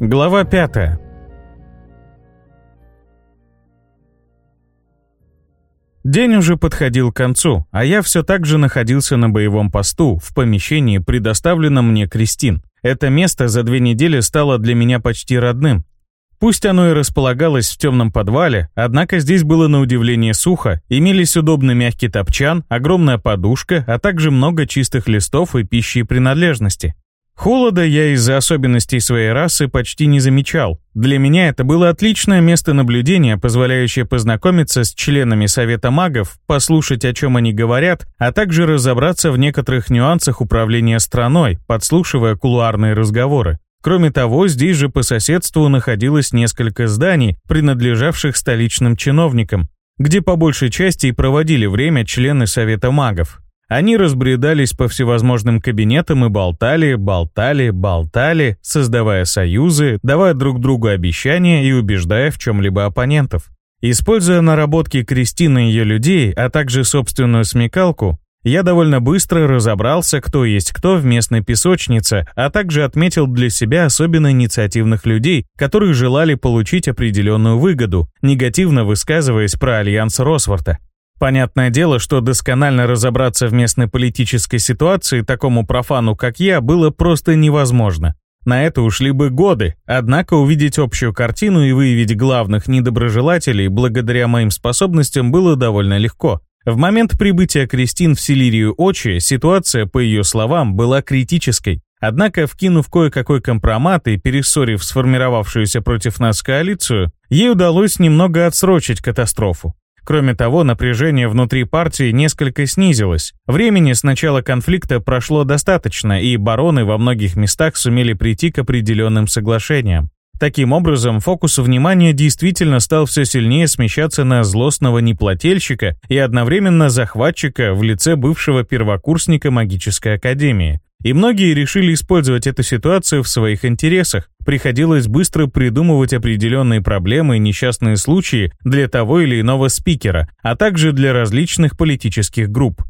Глава 5 День уже подходил к концу, а я все так же находился на боевом посту, в помещении, предоставленном мне Кристин. Это место за две недели стало для меня почти родным. Пусть оно и располагалось в темном подвале, однако здесь было на удивление сухо, имелись удобный мягкий топчан, огромная подушка, а также много чистых листов и пищи и принадлежности. Холода я из-за особенностей своей расы почти не замечал. Для меня это было отличное место наблюдения, позволяющее познакомиться с членами Совета магов, послушать, о чем они говорят, а также разобраться в некоторых нюансах управления страной, подслушивая кулуарные разговоры. Кроме того, здесь же по соседству находилось несколько зданий, принадлежавших столичным чиновникам, где по большей части и проводили время члены Совета магов. Они разбредались по всевозможным кабинетам и болтали, болтали, болтали, создавая союзы, давая друг другу обещания и убеждая в чем-либо оппонентов. Используя наработки Кристины и ее людей, а также собственную смекалку, я довольно быстро разобрался, кто есть кто в местной песочнице, а также отметил для себя особенно инициативных людей, которые желали получить определенную выгоду, негативно высказываясь про альянс Росворта. Понятное дело, что досконально разобраться в местной политической ситуации такому профану, как я, было просто невозможно. На это ушли бы годы, однако увидеть общую картину и выявить главных недоброжелателей благодаря моим способностям было довольно легко. В момент прибытия Кристин в Силирию Очи ситуация, по ее словам, была критической. Однако, вкинув кое-какой компромат и перессорив сформировавшуюся против нас коалицию, ей удалось немного отсрочить катастрофу. Кроме того, напряжение внутри партии несколько снизилось. Времени с начала конфликта прошло достаточно, и бароны во многих местах сумели прийти к определенным соглашениям. Таким образом, фокус внимания действительно стал все сильнее смещаться на злостного неплательщика и одновременно захватчика в лице бывшего первокурсника магической академии. И многие решили использовать эту ситуацию в своих интересах. Приходилось быстро придумывать определенные проблемы и несчастные случаи для того или иного спикера, а также для различных политических групп.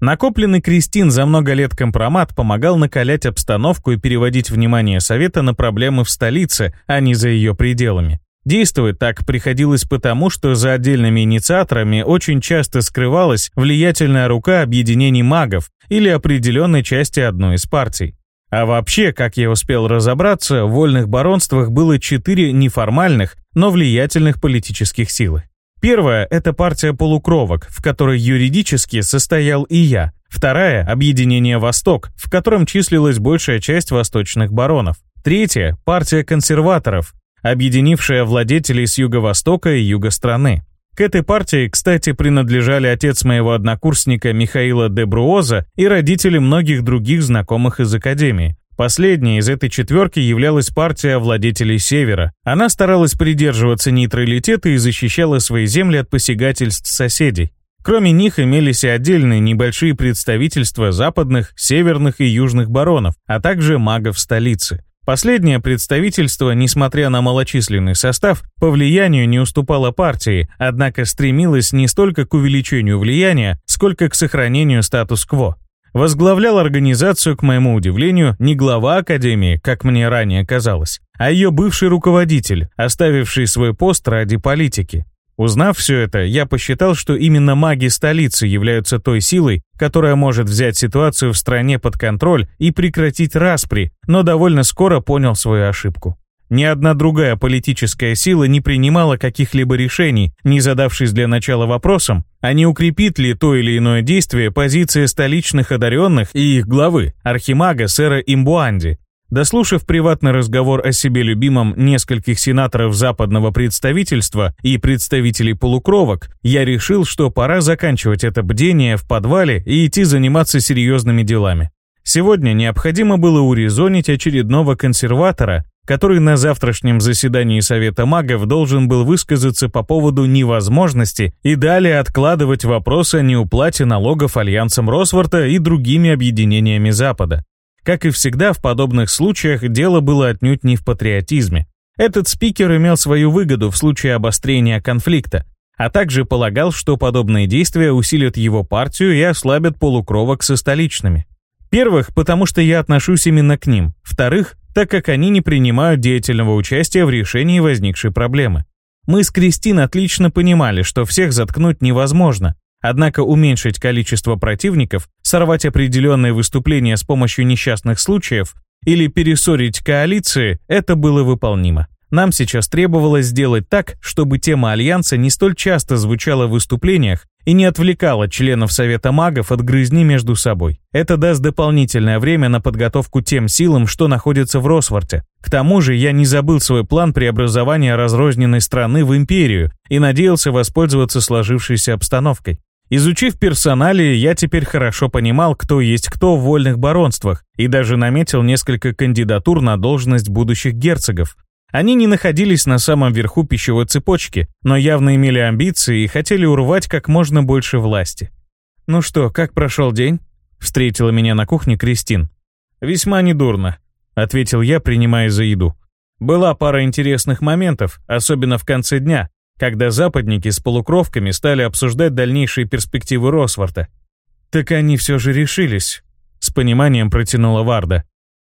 Накопленный Кристин за много лет компромат помогал накалять обстановку и переводить внимание Совета на проблемы в столице, а не за ее пределами. Действовать так приходилось потому, что за отдельными инициаторами очень часто скрывалась влиятельная рука объединений магов или определенной части одной из партий. А вообще, как я успел разобраться, в вольных баронствах было четыре неформальных, но влиятельных политических силы. Первая – это партия полукровок, в которой юридически состоял и я. Вторая – объединение «Восток», в котором числилась большая часть восточных баронов. Третья – партия консерваторов, объединившая владетелей с юго-востока и юга страны. К этой партии, кстати, принадлежали отец моего однокурсника Михаила де Бруоза и родители многих других знакомых из Академии. Последней из этой четверки являлась партия владетелей Севера. Она старалась придерживаться нейтралитета и защищала свои земли от посягательств соседей. Кроме них имелись и отдельные небольшие представительства западных, северных и южных баронов, а также магов столицы. Последнее представительство, несмотря на малочисленный состав, по влиянию не уступало партии, однако стремилось не столько к увеличению влияния, сколько к сохранению статус-кво. Возглавлял организацию, к моему удивлению, не глава Академии, как мне ранее казалось, а ее бывший руководитель, оставивший свой пост ради политики. Узнав все это, я посчитал, что именно маги столицы являются той силой, которая может взять ситуацию в стране под контроль и прекратить распри, но довольно скоро понял свою ошибку. Ни одна другая политическая сила не принимала каких-либо решений, не задавшись для начала вопросом, а не укрепит ли то или иное действие позиции столичных одаренных и их главы, архимага сэра Имбуанди, Дослушав приватный разговор о себе любимом нескольких сенаторов западного представительства и представителей полукровок, я решил, что пора заканчивать это бдение в подвале и идти заниматься серьезными делами. Сегодня необходимо было урезонить очередного консерватора, который на завтрашнем заседании Совета магов должен был высказаться по поводу невозможности и далее откладывать вопрос о неуплате налогов Альянсом Росворта и другими объединениями Запада. Как и всегда в подобных случаях, дело было отнюдь не в патриотизме. Этот спикер имел свою выгоду в случае обострения конфликта, а также полагал, что подобные действия усилят его партию и ослабят полукровок со столичными. Первых, потому что я отношусь именно к ним. Вторых, так как они не принимают деятельного участия в решении возникшей проблемы. Мы с Кристин отлично понимали, что всех заткнуть невозможно, однако уменьшить количество противников, сорвать определенные выступления с помощью несчастных случаев или перессорить коалиции – это было выполнимо. Нам сейчас требовалось сделать так, чтобы тема Альянса не столь часто звучала в выступлениях и не отвлекала членов Совета магов от грызни между собой. Это даст дополнительное время на подготовку тем силам, что находятся в Росворте. К тому же я не забыл свой план преобразования разрозненной страны в империю и надеялся воспользоваться сложившейся обстановкой. Изучив персоналии, я теперь хорошо понимал, кто есть кто в вольных баронствах, и даже наметил несколько кандидатур на должность будущих герцогов. Они не находились на самом верху пищевой цепочки, но явно имели амбиции и хотели урвать как можно больше власти. «Ну что, как прошел день?» — встретила меня на кухне Кристин. «Весьма недурно», — ответил я, принимая за еду. «Была пара интересных моментов, особенно в конце дня, когда западники с полукровками стали обсуждать дальнейшие перспективы Росворта. «Так они все же решились», — с пониманием протянула Варда.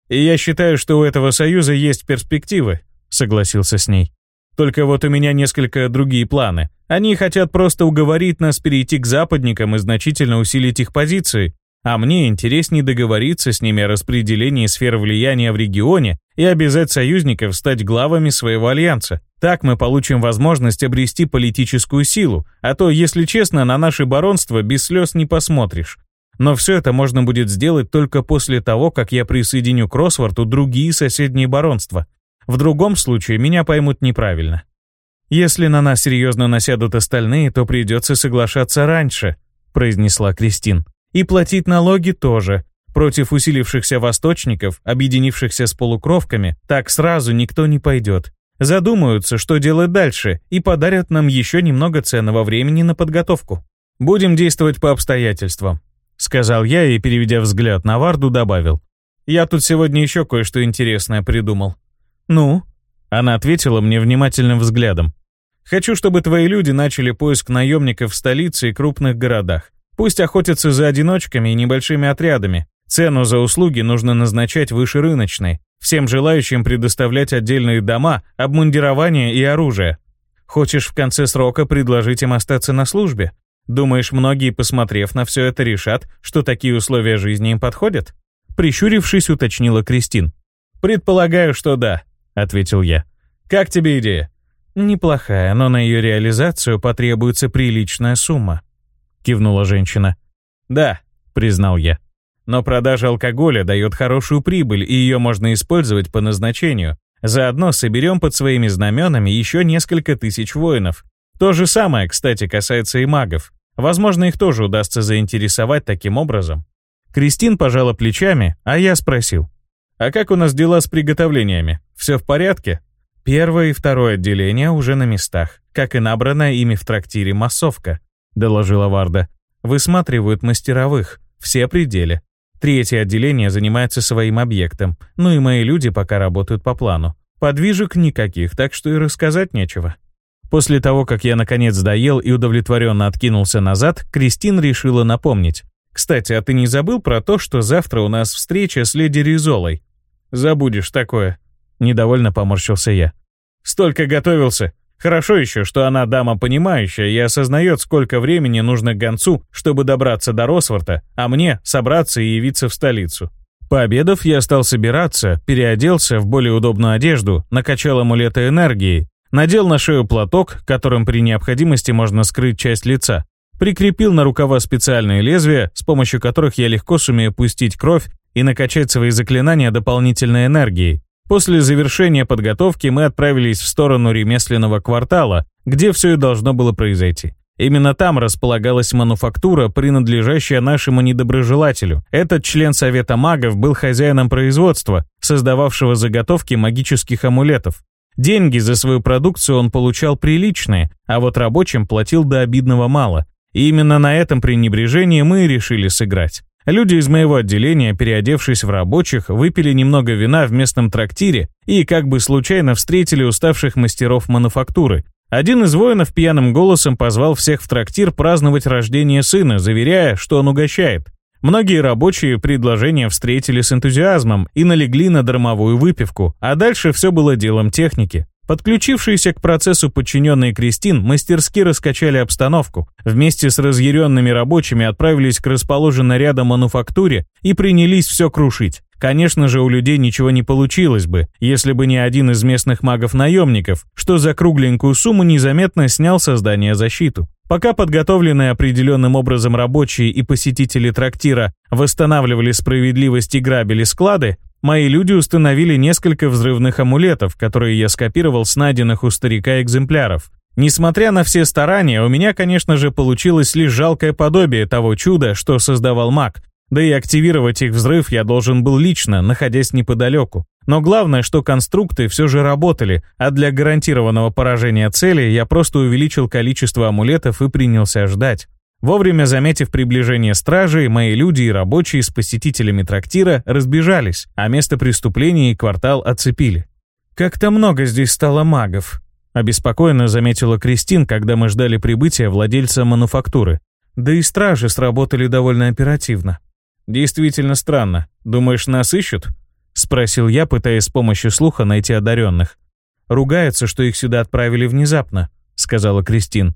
«И я считаю, что у этого союза есть перспективы, согласился с ней. Только вот у меня несколько другие планы. Они хотят просто уговорить нас перейти к западникам и значительно усилить их позиции, а мне интереснее договориться с ними о распределении сфер влияния в регионе и обязать союзников стать главами своего альянса. Так мы получим возможность обрести политическую силу, а то, если честно, на наше баронство без слез не посмотришь. Но все это можно будет сделать только после того, как я присоединю к Росворту другие соседние баронства. В другом случае меня поймут неправильно. Если на нас серьезно насядут остальные, то придется соглашаться раньше, произнесла Кристин. И платить налоги тоже. Против усилившихся восточников, объединившихся с полукровками, так сразу никто не пойдет. Задумаются, что делать дальше, и подарят нам еще немного ценного времени на подготовку. Будем действовать по обстоятельствам, сказал я и, переведя взгляд на Варду, добавил. Я тут сегодня еще кое-что интересное придумал. «Ну?» Она ответила мне внимательным взглядом. «Хочу, чтобы твои люди начали поиск наемников в столице и крупных городах. Пусть охотятся за одиночками и небольшими отрядами. Цену за услуги нужно назначать выше рыночной. Всем желающим предоставлять отдельные дома, обмундирование и оружие. Хочешь в конце срока предложить им остаться на службе? Думаешь, многие, посмотрев на все это, решат, что такие условия жизни им подходят?» Прищурившись, уточнила Кристин. «Предполагаю, что да», ответил я. «Как тебе идея?» «Неплохая, но на ее реализацию потребуется приличная сумма», — кивнула женщина. «Да», — признал я. «Но продажа алкоголя дает хорошую прибыль, и ее можно использовать по назначению. Заодно соберем под своими знаменами еще несколько тысяч воинов. То же самое, кстати, касается и магов. Возможно, их тоже удастся заинтересовать таким образом». Кристин пожала плечами, а я спросил. «А как у нас дела с приготовлениями? Все в порядке?» «Первое и второе отделение уже на местах, как и набранная ими в трактире массовка», — доложила Варда. «Высматривают мастеровых, все пределе. Третье отделение занимается своим объектом, ну и мои люди пока работают по плану. Подвижек никаких, так что и рассказать нечего». После того, как я наконец доел и удовлетворенно откинулся назад, Кристин решила напомнить. «Кстати, а ты не забыл про то, что завтра у нас встреча с леди Ризолой? Забудешь такое. Недовольно поморщился я. Столько готовился. Хорошо еще, что она дама понимающая и осознает, сколько времени нужно гонцу, чтобы добраться до Росворта, а мне собраться и явиться в столицу. Пообедав, я стал собираться, переоделся в более удобную одежду, накачал амулеты энергии, надел на шею платок, которым при необходимости можно скрыть часть лица, прикрепил на рукава специальные лезвия, с помощью которых я легко сумею пустить кровь и накачать свои заклинания дополнительной энергией. После завершения подготовки мы отправились в сторону ремесленного квартала, где все и должно было произойти. Именно там располагалась мануфактура, принадлежащая нашему недоброжелателю. Этот член Совета магов был хозяином производства, создававшего заготовки магических амулетов. Деньги за свою продукцию он получал приличные, а вот рабочим платил до обидного мало. И именно на этом пренебрежении мы решили сыграть. Люди из моего отделения, переодевшись в рабочих, выпили немного вина в местном трактире и как бы случайно встретили уставших мастеров мануфактуры. Один из воинов пьяным голосом позвал всех в трактир праздновать рождение сына, заверяя, что он угощает. Многие рабочие предложения встретили с энтузиазмом и налегли на дармовую выпивку, а дальше все было делом техники. Подключившиеся к процессу подчиненные Кристин мастерски раскачали обстановку, вместе с разъяренными рабочими отправились к расположенной рядом мануфактуре и принялись все крушить. Конечно же, у людей ничего не получилось бы, если бы не один из местных магов-наемников, что за кругленькую сумму незаметно снял создание защиту. Пока подготовленные определенным образом рабочие и посетители трактира восстанавливали справедливость и грабили склады, мои люди установили несколько взрывных амулетов, которые я скопировал с найденных у старика экземпляров. Несмотря на все старания, у меня, конечно же, получилось лишь жалкое подобие того чуда, что создавал маг, да и активировать их взрыв я должен был лично, находясь неподалеку. Но главное, что конструкты все же работали, а для гарантированного поражения цели я просто увеличил количество амулетов и принялся ждать. Вовремя заметив приближение стражей, мои люди и рабочие с посетителями трактира разбежались, а место преступления и квартал оцепили. «Как-то много здесь стало магов», — обеспокоенно заметила Кристин, когда мы ждали прибытия владельца мануфактуры. «Да и стражи сработали довольно оперативно». «Действительно странно. Думаешь, нас ищут?» — спросил я, пытаясь с помощью слуха найти одаренных. «Ругаются, что их сюда отправили внезапно», — сказала Кристин.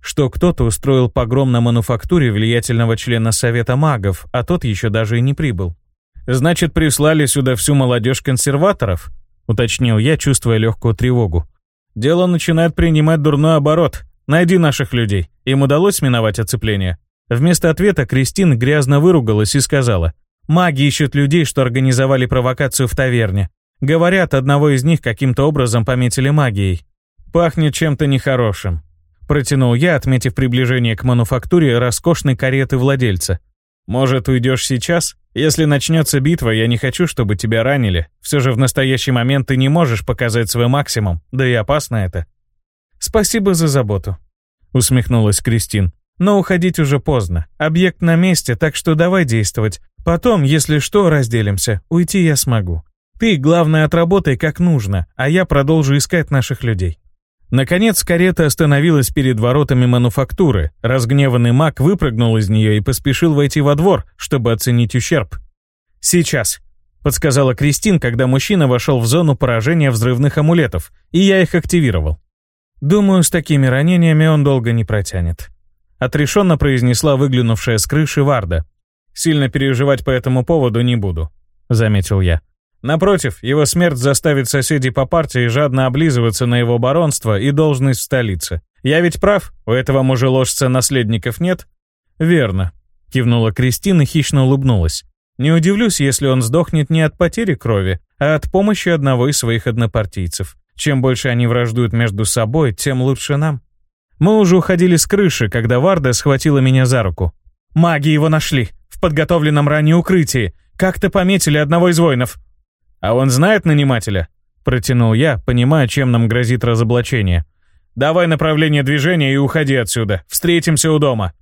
«Что кто-то устроил погром на мануфактуре влиятельного члена Совета магов, а тот еще даже и не прибыл». «Значит, прислали сюда всю молодежь консерваторов?» — уточнил я, чувствуя легкую тревогу. «Дело начинает принимать дурной оборот. Найди наших людей. Им удалось миновать оцепление?» Вместо ответа Кристин грязно выругалась и сказала, «Маги ищут людей, что организовали провокацию в таверне. Говорят, одного из них каким-то образом пометили магией. Пахнет чем-то нехорошим». Протянул я, отметив приближение к мануфактуре роскошной кареты владельца. «Может, уйдешь сейчас? Если начнется битва, я не хочу, чтобы тебя ранили. Все же в настоящий момент ты не можешь показать свой максимум, да и опасно это». «Спасибо за заботу», — усмехнулась Кристин. Но уходить уже поздно. Объект на месте, так что давай действовать. Потом, если что, разделимся. Уйти я смогу. Ты, главное, отработай как нужно, а я продолжу искать наших людей». Наконец, карета остановилась перед воротами мануфактуры. Разгневанный маг выпрыгнул из нее и поспешил войти во двор, чтобы оценить ущерб. «Сейчас», — подсказала Кристин, когда мужчина вошел в зону поражения взрывных амулетов, и я их активировал. «Думаю, с такими ранениями он долго не протянет» отрешенно произнесла выглянувшая с крыши Варда. «Сильно переживать по этому поводу не буду», — заметил я. Напротив, его смерть заставит соседей по партии жадно облизываться на его баронство и должность в столице. Я ведь прав, у этого мужеложца наследников нет? Верно, кивнула Кристина и хищно улыбнулась. Не удивлюсь, если он сдохнет не от потери крови, а от помощи одного из своих однопартийцев. Чем больше они враждуют между собой, тем лучше нам. Мы уже уходили с крыши, когда Варда схватила меня за руку. «Маги его нашли, в подготовленном ранее укрытии. Как-то пометили одного из воинов». «А он знает нанимателя?» Протянул я, понимая, чем нам грозит разоблачение. «Давай направление движения и уходи отсюда. Встретимся у дома».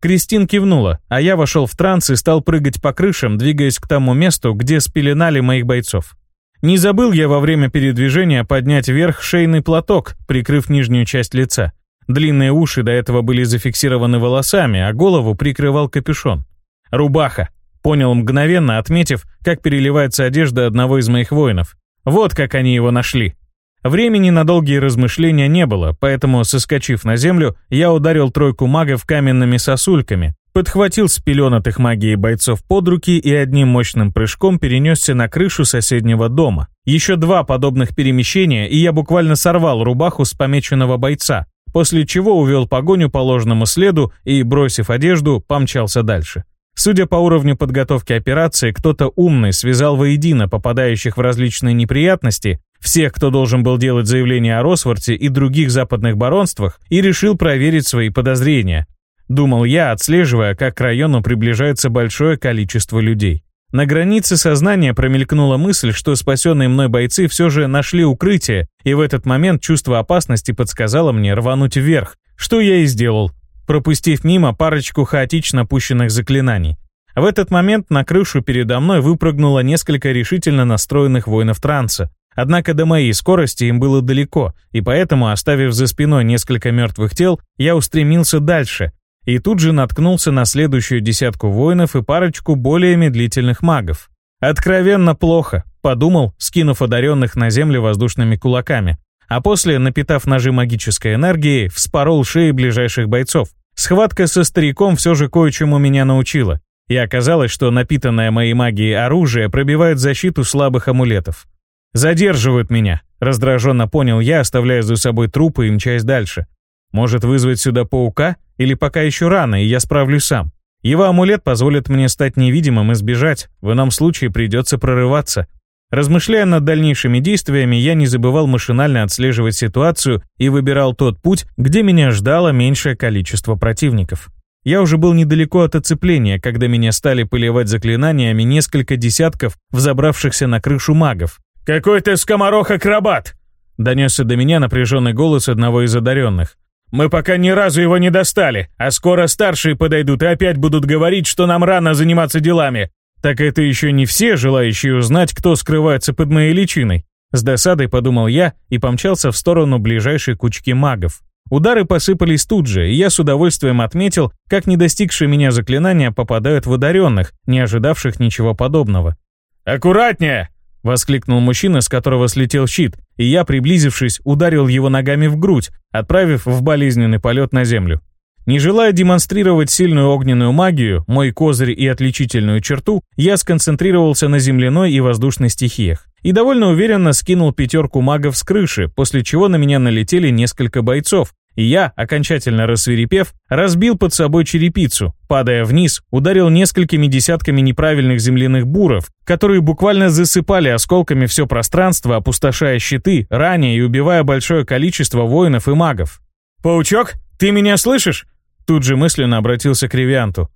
Кристин кивнула, а я вошел в транс и стал прыгать по крышам, двигаясь к тому месту, где спеленали моих бойцов. Не забыл я во время передвижения поднять вверх шейный платок, прикрыв нижнюю часть лица. Длинные уши до этого были зафиксированы волосами, а голову прикрывал капюшон. «Рубаха!» — понял мгновенно, отметив, как переливается одежда одного из моих воинов. Вот как они его нашли. Времени на долгие размышления не было, поэтому, соскочив на землю, я ударил тройку магов каменными сосульками, подхватил с пеленатых магией бойцов под руки и одним мощным прыжком перенесся на крышу соседнего дома. Еще два подобных перемещения, и я буквально сорвал рубаху с помеченного бойца, после чего увел погоню по ложному следу и, бросив одежду, помчался дальше. Судя по уровню подготовки операции, кто-то умный связал воедино попадающих в различные неприятности, всех, кто должен был делать заявление о Росворте и других западных баронствах, и решил проверить свои подозрения. Думал я, отслеживая, как к району приближается большое количество людей. На границе сознания промелькнула мысль, что спасенные мной бойцы все же нашли укрытие, и в этот момент чувство опасности подсказало мне рвануть вверх, что я и сделал, пропустив мимо парочку хаотично пущенных заклинаний. В этот момент на крышу передо мной выпрыгнуло несколько решительно настроенных воинов транса. Однако до моей скорости им было далеко, и поэтому, оставив за спиной несколько мертвых тел, я устремился дальше, и тут же наткнулся на следующую десятку воинов и парочку более медлительных магов. «Откровенно плохо», — подумал, скинув одаренных на землю воздушными кулаками. А после, напитав ножи магической энергией, вспорол шеи ближайших бойцов. Схватка со стариком все же кое-чему меня научила. И оказалось, что напитанное моей магией оружие пробивает защиту слабых амулетов. «Задерживают меня», — раздраженно понял я, оставляя за собой трупы и мчась дальше. «Может вызвать сюда паука? Или пока еще рано, и я справлюсь сам? Его амулет позволит мне стать невидимым и сбежать, в ином случае придется прорываться». Размышляя над дальнейшими действиями, я не забывал машинально отслеживать ситуацию и выбирал тот путь, где меня ждало меньшее количество противников. Я уже был недалеко от оцепления, когда меня стали поливать заклинаниями несколько десятков взобравшихся на крышу магов. «Какой ты скоморох-акробат!» Донесся до меня напряженный голос одного из одаренных. «Мы пока ни разу его не достали, а скоро старшие подойдут и опять будут говорить, что нам рано заниматься делами. Так это еще не все, желающие узнать, кто скрывается под моей личиной». С досадой подумал я и помчался в сторону ближайшей кучки магов. Удары посыпались тут же, и я с удовольствием отметил, как не достигшие меня заклинания попадают в одаренных, не ожидавших ничего подобного. «Аккуратнее!» — воскликнул мужчина, с которого слетел щит, и я, приблизившись, ударил его ногами в грудь, отправив в болезненный полет на землю. Не желая демонстрировать сильную огненную магию, мой козырь и отличительную черту, я сконцентрировался на земляной и воздушной стихиях. И довольно уверенно скинул пятерку магов с крыши, после чего на меня налетели несколько бойцов, и я, окончательно рассверепев, разбил под собой черепицу, падая вниз, ударил несколькими десятками неправильных земляных буров, которые буквально засыпали осколками все пространство, опустошая щиты, ранее и убивая большое количество воинов и магов. «Паучок, ты меня слышишь?» Тут же мысленно обратился к Ревианту.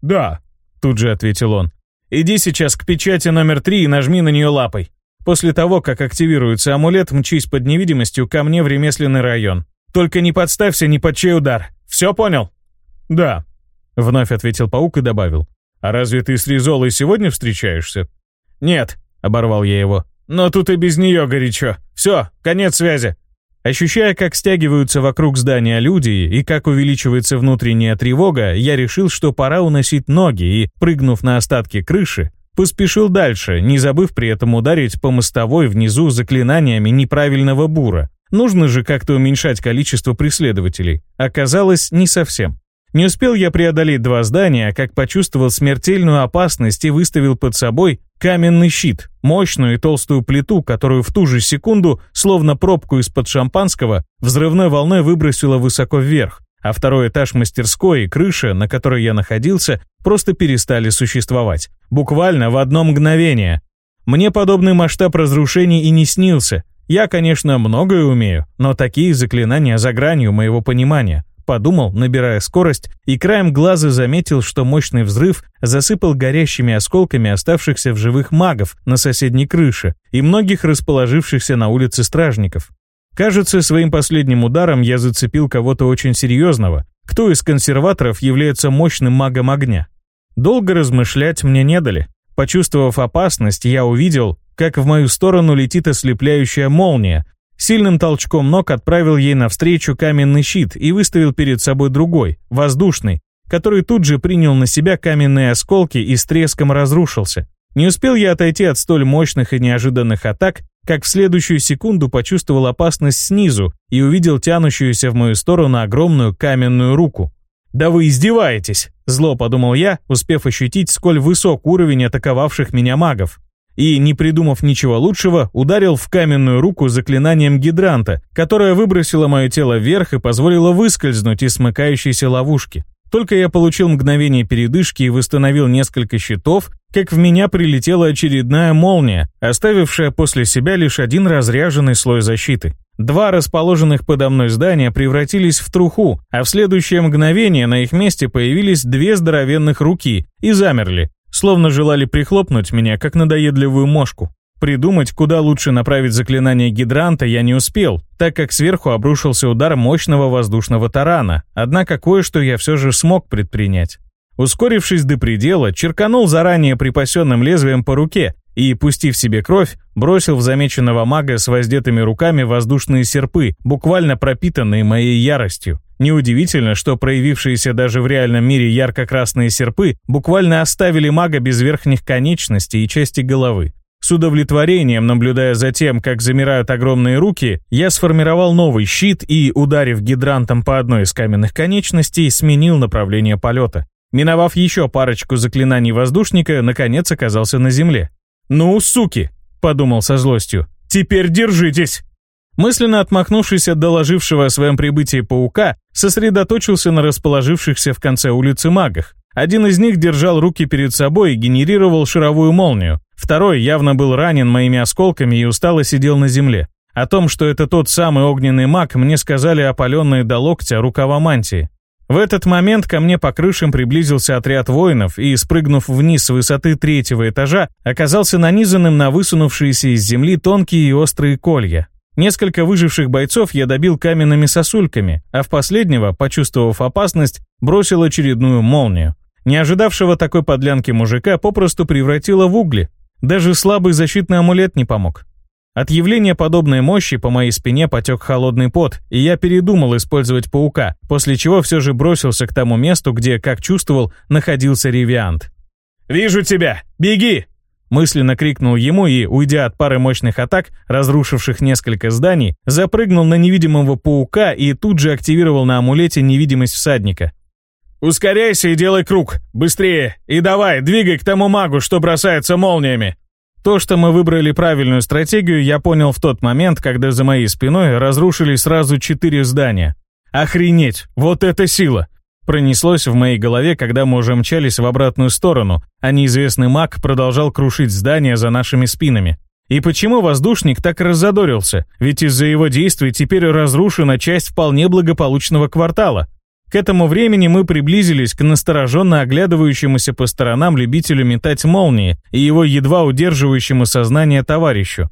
«Да», — тут же ответил он. «Иди сейчас к печати номер три и нажми на нее лапой. После того, как активируется амулет, мчись под невидимостью ко мне в ремесленный район. Только не подставься ни под чей удар. Все понял?» «Да», — вновь ответил паук и добавил. «А разве ты с Ризолой сегодня встречаешься?» «Нет», — оборвал я его. «Но тут и без нее горячо. Все, конец связи». Ощущая, как стягиваются вокруг здания люди и как увеличивается внутренняя тревога, я решил, что пора уносить ноги и, прыгнув на остатки крыши, поспешил дальше, не забыв при этом ударить по мостовой внизу заклинаниями неправильного бура. Нужно же как-то уменьшать количество преследователей. Оказалось, не совсем. Не успел я преодолеть два здания, как почувствовал смертельную опасность и выставил под собой каменный щит, мощную и толстую плиту, которую в ту же секунду, словно пробку из-под шампанского, взрывной волной выбросило высоко вверх, а второй этаж мастерской и крыша, на которой я находился, просто перестали существовать. Буквально в одно мгновение. Мне подобный масштаб разрушений и не снился. Я, конечно, многое умею, но такие заклинания за гранью моего понимания подумал, набирая скорость, и краем глаза заметил, что мощный взрыв засыпал горящими осколками оставшихся в живых магов на соседней крыше и многих расположившихся на улице стражников. Кажется, своим последним ударом я зацепил кого-то очень серьезного. Кто из консерваторов является мощным магом огня? Долго размышлять мне не дали. Почувствовав опасность, я увидел, как в мою сторону летит ослепляющая молния, Сильным толчком ног отправил ей навстречу каменный щит и выставил перед собой другой, воздушный, который тут же принял на себя каменные осколки и с треском разрушился. Не успел я отойти от столь мощных и неожиданных атак, как в следующую секунду почувствовал опасность снизу и увидел тянущуюся в мою сторону огромную каменную руку. «Да вы издеваетесь!» – зло подумал я, успев ощутить, сколь высок уровень атаковавших меня магов и, не придумав ничего лучшего, ударил в каменную руку заклинанием гидранта, которое выбросило мое тело вверх и позволило выскользнуть из смыкающейся ловушки. Только я получил мгновение передышки и восстановил несколько щитов, как в меня прилетела очередная молния, оставившая после себя лишь один разряженный слой защиты. Два расположенных подо мной здания превратились в труху, а в следующее мгновение на их месте появились две здоровенных руки и замерли, словно желали прихлопнуть меня, как надоедливую мошку. Придумать, куда лучше направить заклинание гидранта, я не успел, так как сверху обрушился удар мощного воздушного тарана, однако кое-что я все же смог предпринять. Ускорившись до предела, черканул заранее припасенным лезвием по руке, и, пустив себе кровь, бросил в замеченного мага с воздетыми руками воздушные серпы, буквально пропитанные моей яростью. Неудивительно, что проявившиеся даже в реальном мире ярко-красные серпы буквально оставили мага без верхних конечностей и части головы. С удовлетворением, наблюдая за тем, как замирают огромные руки, я сформировал новый щит и, ударив гидрантом по одной из каменных конечностей, сменил направление полета. Миновав еще парочку заклинаний воздушника, наконец оказался на земле. «Ну, суки!» — подумал со злостью. «Теперь держитесь!» Мысленно отмахнувшись от доложившего о своем прибытии паука, сосредоточился на расположившихся в конце улицы магах. Один из них держал руки перед собой и генерировал шаровую молнию. Второй явно был ранен моими осколками и устало сидел на земле. О том, что это тот самый огненный маг, мне сказали опаленные до локтя рукава мантии. В этот момент ко мне по крышам приблизился отряд воинов и, спрыгнув вниз с высоты третьего этажа, оказался нанизанным на высунувшиеся из земли тонкие и острые колья. Несколько выживших бойцов я добил каменными сосульками, а в последнего, почувствовав опасность, бросил очередную молнию. Не ожидавшего такой подлянки мужика попросту превратило в угли. Даже слабый защитный амулет не помог. От явления подобной мощи по моей спине потек холодный пот, и я передумал использовать паука, после чего все же бросился к тому месту, где, как чувствовал, находился Ревиант. «Вижу тебя! Беги!» Мысленно крикнул ему и, уйдя от пары мощных атак, разрушивших несколько зданий, запрыгнул на невидимого паука и тут же активировал на амулете невидимость всадника. «Ускоряйся и делай круг! Быстрее! И давай, двигай к тому магу, что бросается молниями!» То, что мы выбрали правильную стратегию, я понял в тот момент, когда за моей спиной разрушились сразу четыре здания. Охренеть! Вот это сила! Пронеслось в моей голове, когда мы уже мчались в обратную сторону, а неизвестный маг продолжал крушить здания за нашими спинами. И почему воздушник так раззадорился? Ведь из-за его действий теперь разрушена часть вполне благополучного квартала. К этому времени мы приблизились к настороженно оглядывающемуся по сторонам любителю метать молнии и его едва удерживающему сознание товарищу.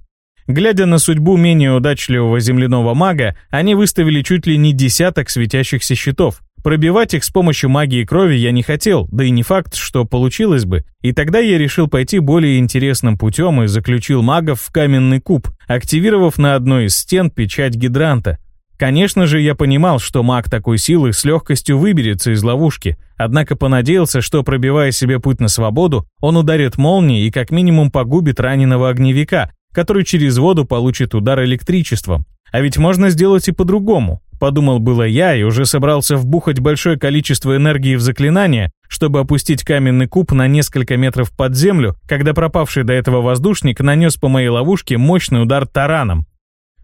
Глядя на судьбу менее удачливого земляного мага, они выставили чуть ли не десяток светящихся щитов. Пробивать их с помощью магии крови я не хотел, да и не факт, что получилось бы. И тогда я решил пойти более интересным путем и заключил магов в каменный куб, активировав на одной из стен печать гидранта. Конечно же, я понимал, что маг такой силы с легкостью выберется из ловушки, однако понадеялся, что, пробивая себе путь на свободу, он ударит молнией и как минимум погубит раненого огневика, который через воду получит удар электричеством. А ведь можно сделать и по-другому. Подумал было я и уже собрался вбухать большое количество энергии в заклинание, чтобы опустить каменный куб на несколько метров под землю, когда пропавший до этого воздушник нанес по моей ловушке мощный удар тараном.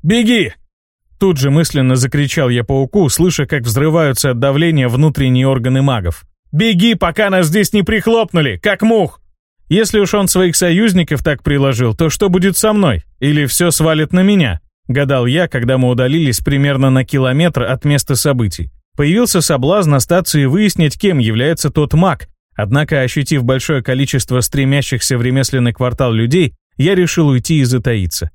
«Беги!» Тут же мысленно закричал я пауку, слыша, как взрываются от давления внутренние органы магов. «Беги, пока нас здесь не прихлопнули, как мух!» Если уж он своих союзников так приложил, то что будет со мной? Или все свалит на меня? Гадал я, когда мы удалились примерно на километр от места событий. Появился соблазн остаться и выяснить, кем является тот маг. Однако, ощутив большое количество стремящихся в ремесленный квартал людей, я решил уйти и затаиться.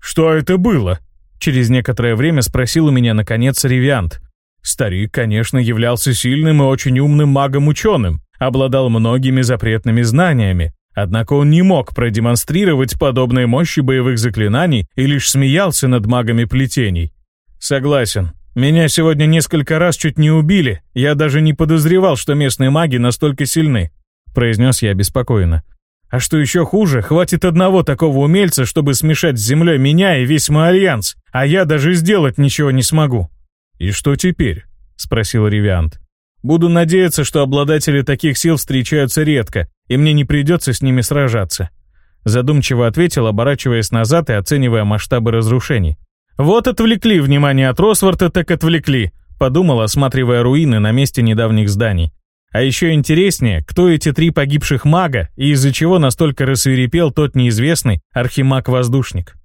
«Что это было?» Через некоторое время спросил у меня, наконец, Ревиант. Старик, конечно, являлся сильным и очень умным магом-ученым, обладал многими запретными знаниями, Однако он не мог продемонстрировать подобной мощи боевых заклинаний и лишь смеялся над магами плетений. «Согласен. Меня сегодня несколько раз чуть не убили. Я даже не подозревал, что местные маги настолько сильны», — произнес я беспокойно. «А что еще хуже, хватит одного такого умельца, чтобы смешать с землей меня и весь мой альянс, а я даже сделать ничего не смогу». «И что теперь?» — спросил Ревиант. Буду надеяться, что обладатели таких сил встречаются редко, и мне не придется с ними сражаться. Задумчиво ответил, оборачиваясь назад и оценивая масштабы разрушений. Вот отвлекли внимание от Росворта, так отвлекли, подумал, осматривая руины на месте недавних зданий. А еще интереснее, кто эти три погибших мага и из-за чего настолько рассверепел тот неизвестный архимаг-воздушник.